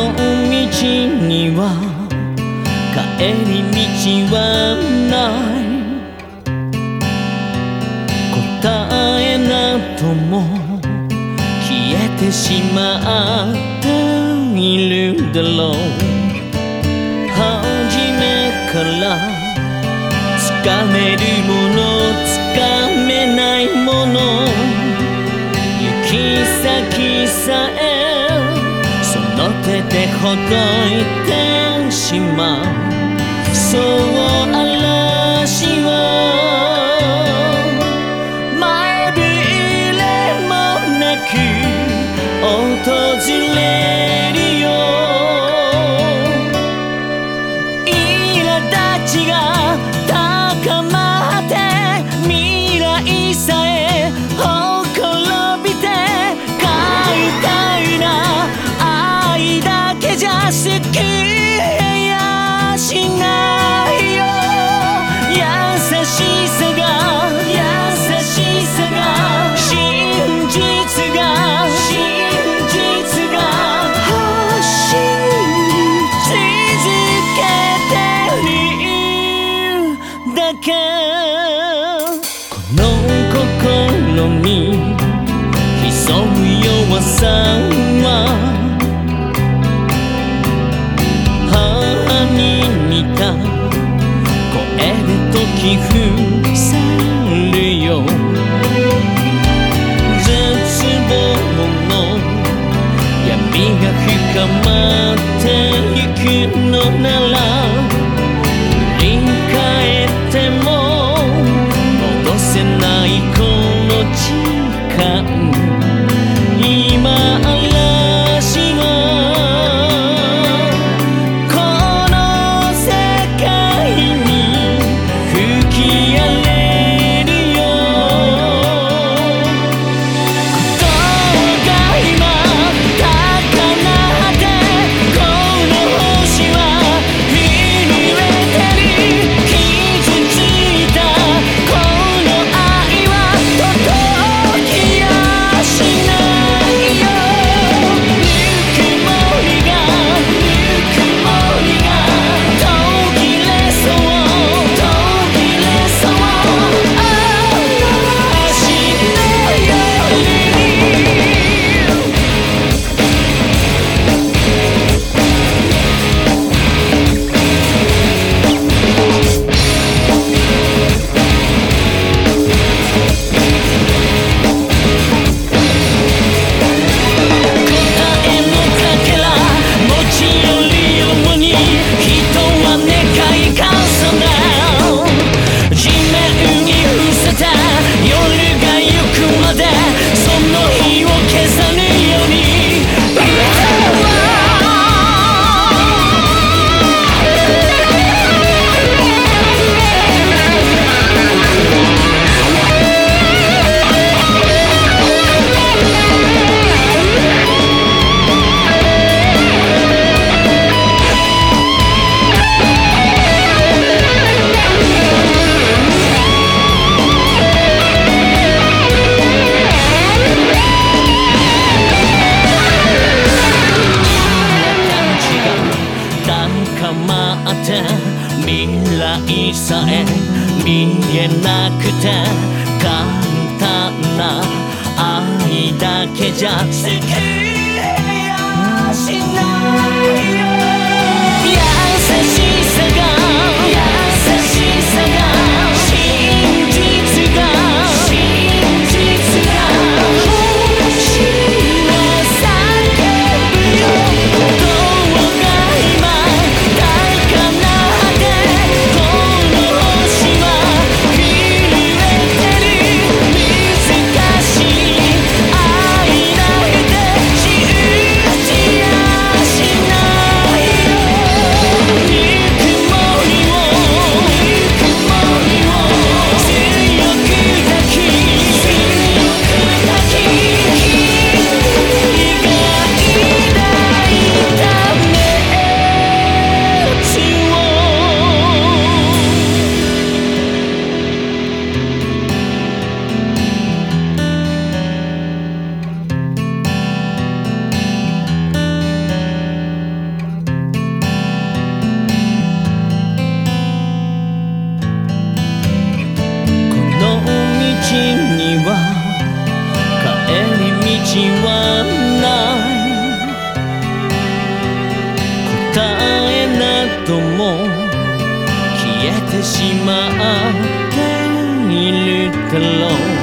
道には帰り道はない。答えなども消えてしまっているだろう。初めからつかめるものつかめないもの。行き先さえせてほどいてしまうけじゃ救えやしないよ優しさが優しさが真実が真実が走り続けてるだけこの心に潜む弱さはで解き伏せるよ絶望の闇が深まっていくのなら振り返っても戻せないこの時間。見えなくて簡単な愛だけじゃ救えやしないよ。しまっているだろう